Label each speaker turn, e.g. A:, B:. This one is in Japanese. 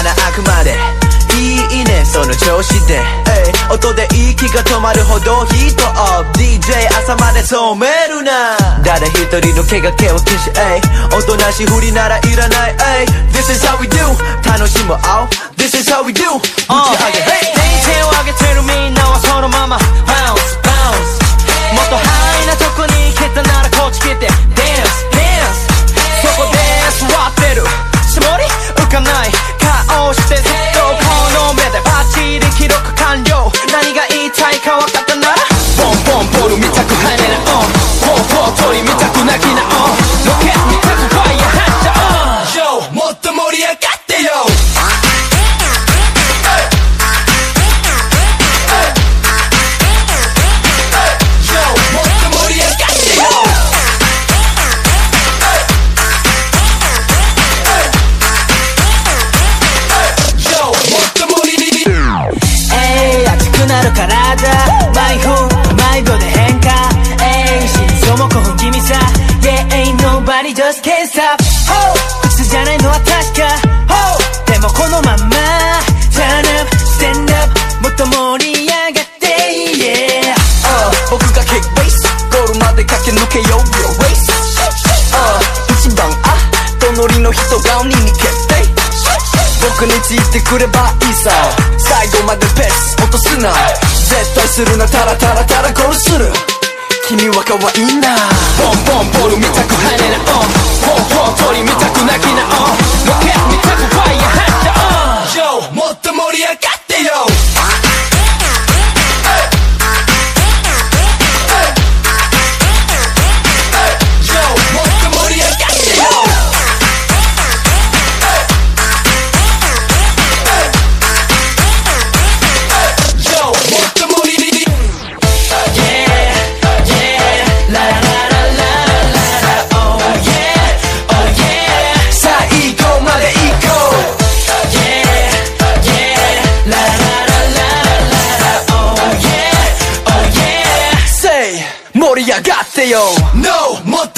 A: 穴あくまで。いいねその調子で、hey、音で息が止まるほどヒートアップ DJ 朝まで染めるな。誰一人の毛が毛を消し、hey、おとなし振りならいらない、hey、This is how we do 楽しもう。This is how we do 打ち上げ、hey!
B: 何が言いたいか分かったな？らボンボンボール見たく跳ねる。Just can't stop Oh 普通じゃないのは確か Oh でもこのまま Turn up stand up もっと盛り上がって Yeah
A: 僕がキックベースゴールまで駆け抜けようよレース一番あ隣の人が鬼に決定。僕についてくればいいさ。最後までペース落とすな。絶対するなタラタラタラゴールする。君は可愛いな。
B: ボンボンボール見たく跳ねな On ポンポン鳥見た
A: Say 盛り上がってよ No もっ